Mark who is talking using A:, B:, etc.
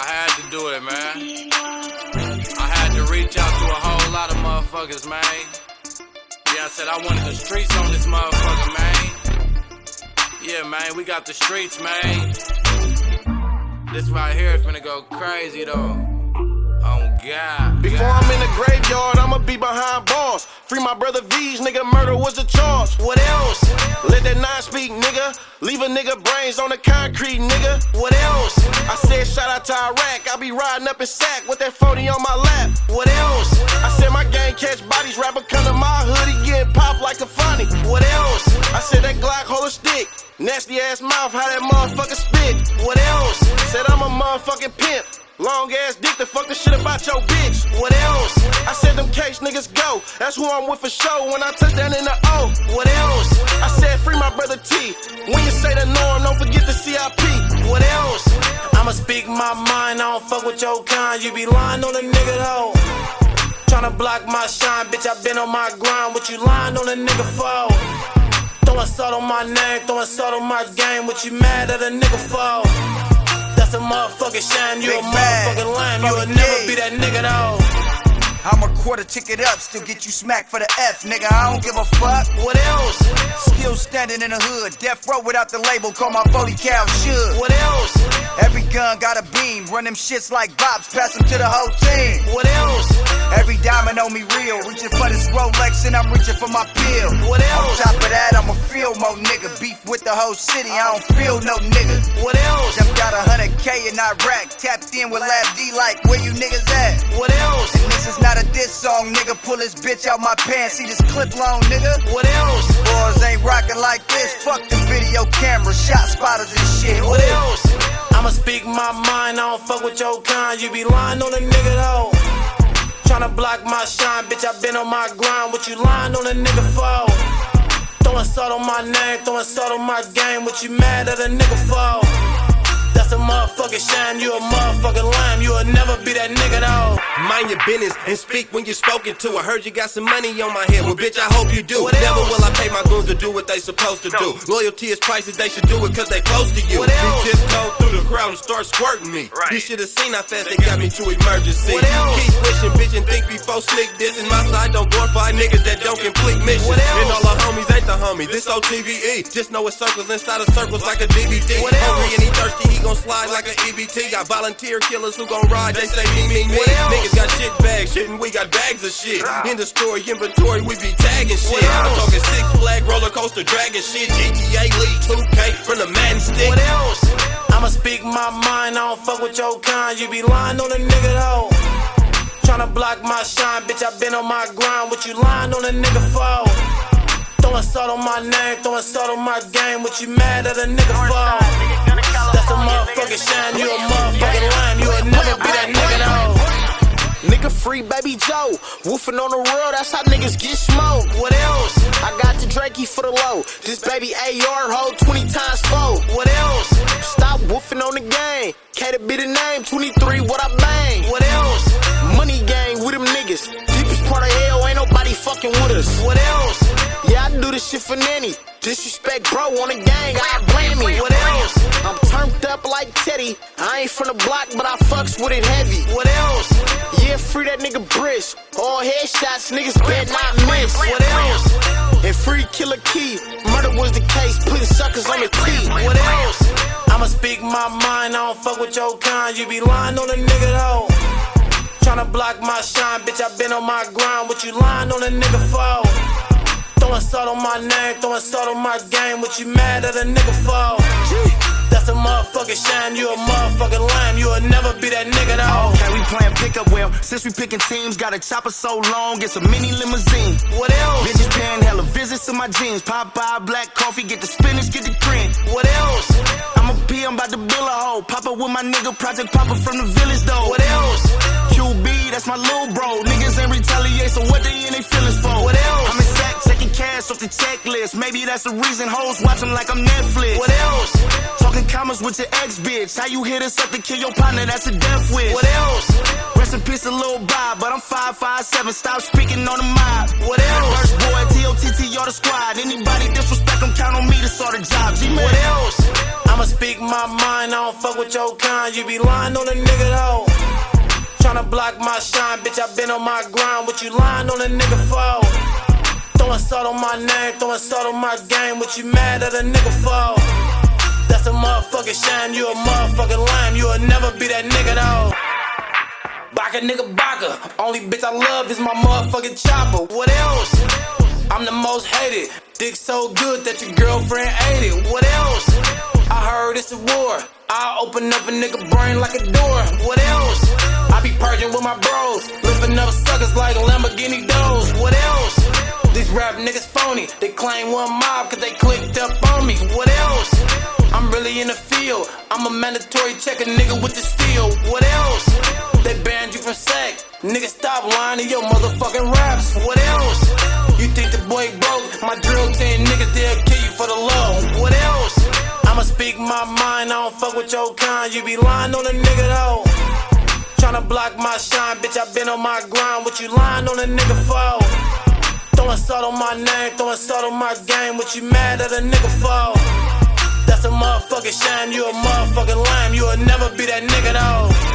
A: I had to do it, man. I had to reach out to a whole lot of motherfuckers, man. Yeah, I said I wanted the streets on this motherfucker, man. Yeah, man, we got the streets, man. This right here is finna go crazy, though. Oh, God.
B: Before I'm in the graveyard, I'ma be behind bars. Free my brother V's, nigga, murder was the charge. What else? Let that nine speak, nigga. Leave a nigga brains on the concrete, nigga. What else? I said shout out to Iraq. I be riding up in Sac with that 40 on my lap. What else? I said my gang catch bodies, rapper come to my hoodie, getting popped like a funny. What else? I said that Glock hold a stick. Nasty ass mouth, how that motherfucker spit. What else? Said I'm a motherfucking pimp. Long ass dick to fuck the shit about your bitch. What else? I said them case niggas go. That's who I'm with for show when I touch down in the O. What else? I said free my brother T. When you say the norm, don't forget the CIP. What else? I'ma speak my mind, I don't fuck with your kind. You be lying on a nigga though. Tryna block my shine, bitch. I been on my grind. What you lying on a nigga for? Throwing salt on my name, throwing salt on my game. What you mad at a nigga for? That's a motherfucking shame. You
C: Big bag,
B: motherfucking lame. You'll never be that nigga though.
C: I'm a quarter ticket up, still get you smacked for the F, nigga. I don't give a fuck.
B: What else?
C: Still standing in the hood, death row without the label, call my 40 cal should.
B: What else?
C: Every gun got a beam, run them shits like bops, pass them to the whole team.
B: What else?
C: Every diamond on me real, reaching for this Rolex and I'm reaching for my pill.
B: What else?
C: On
B: else?
C: top of that, I'm a feel mo nigga, beef with the whole city, I don't feel no nigga.
B: What else?
C: Them got a hundred K in Iraq, tapped in with Lab D like, where you niggas at?
B: What else?
C: And this is not a diss song, nigga. Pull this bitch out my pants. See this clip long, nigga.
B: What else?
C: Boys ain't rocking like this. Fuck the video camera, shot spotters and shit.
B: What else? I'ma speak my mind, I don't fuck with your kind. You be lying on a nigga though. Tryna block my shine, bitch. I been on my grind. What you lying on a nigga for? Throwing salt on my name, throwing salt on my game. What you mad at a nigga for? That's a motherfucking shame. You a motherfucking lame. You'll never be that nigga though.
D: Mind your business and speak when you're spoken to. I heard you got some money on my head. Well, bitch, I hope you do.
B: What
D: Never
B: else?
D: will I pay my goons to do what they supposed to do. Loyalty is priceless. They should do it cause they close to you.
B: What else?
D: You just go through the crowd and start squirting me. You should have seen how fast they got me to emergency.
B: What else?
D: Keep wishing, bitch, and think before slick this. And my side don't glorify niggas that don't complete missions.
B: What else?
D: And all our homies ain't the homie. This OTVE. Just know it circles inside of circles like a DVD.
B: What else?
D: Hungry and he thirsty, he gon' slide like an EBT. Got volunteer killers who gon' ride. They say me, me, me.
B: What else?
D: Niggas got shit bags, shit, and we got bags of shit. In the store, inventory, we be tagging shit. I'm talking Six Flag roller coaster dragon shit. GTA League 2K from the Madden stick.
B: What else? I'ma speak my mind, I don't fuck with your kind. You be lying on a nigga though. Tryna block my shine, bitch. I been on my grind. What you lying on a nigga for? Throwing salt on my name, throwing salt on my game. What you mad at a nigga for? That's a motherfucking shine. You a motherfucking lame. You'll never be that nigga though.
E: Nigga free baby Joe. Woofing on the world, that's how niggas get smoked. What else? I got the Draco for the low. This baby AR hold 20 times four. What else? Stop woofing on the game. K to be the name, 23, what I bang. What else? What else? Yeah, I do this shit for nanny. Disrespect bro on the gang, I blame me. What else? I'm turned up like Teddy. I ain't from the block, but I fucks with it heavy. What else? Yeah, free that nigga Brish. All headshots, niggas better not miss. What else? And free Killer Key. Murder was the case, putting suckers on the T. What else?
B: I'ma speak my mind, I don't fuck with your kind. You be lying on a nigga though. Tryna block my shine, bitch. I been on my grind. What you lying on a nigga for? Throwing salt on my name, throwing salt on my game. What you mad at a nigga for? That's a motherfucking shame. You a motherfucking lame. You'll never be that nigga though.
E: Okay, we playing pickup well. Since we picking teams, got a chopper so long, it's a mini limousine.
B: What else?
E: Bitches paying hella visits to my jeans. Popeye, black coffee, get the spinach, get the cream.
B: What else?
E: I'm a P, I'm about to bill a hoe. Pop up with my nigga, Project Papa from the village though.
B: What else?
E: My little bro. Niggas ain't retaliate, so what they in they feelings for?
B: What else?
E: I'm in Sac, taking cash off the checklist. Maybe that's the reason hoes watch 'em like I'm Netflix.
B: What else?
E: Talking commas with your ex bitch. How you hit us up to kill your partner? That's a death wish.
B: What else?
E: Rest in peace, a little Bob, but I'm 557. Stop speaking on the mob.
B: What else?
E: First boy, TOTT, all the squad. Anybody disrespect them, count on me to sort the job. G-Man.
B: What else? I'ma I'ma speak my mind, I don't fuck with your kind. You be lying on a nigga though. Tryna block my shine, bitch. I been on my grind. What you lying on a nigga for? Throwing salt on my name, throwing salt on my game. What you mad at a nigga for? That's a motherfucking shame. You a motherfucking lame. You'll never be that nigga though. Baka nigga baka. Only bitch I love is my motherfucking chopper. What else? I'm the most hated. Dick so good that your girlfriend ate it. What else? I heard it's a war. I open up a nigga brain like a door. What else? With my bros. Lifting up suckers like Lamborghini doors. What else? These rap niggas phony. They claim one mob cause they clicked up on me. What else? I'm really in the field. I'm a mandatory checker nigga with the steel. What else? They banned you from SAC. Nigga, stop lying to your motherfucking raps. What else? You think the boy broke? My drill team niggas, they'll kill you for the low. What else? I'ma speak my mind, I don't fuck with your kind. You be lying on a nigga though. Tryna block my shine, bitch, I been on my grind. What you lying on a nigga for? Throwing salt on my name, throwing salt on my game. What you mad at a nigga for? That's a motherfucking shame. You a motherfucking lame. You'll never be that nigga though.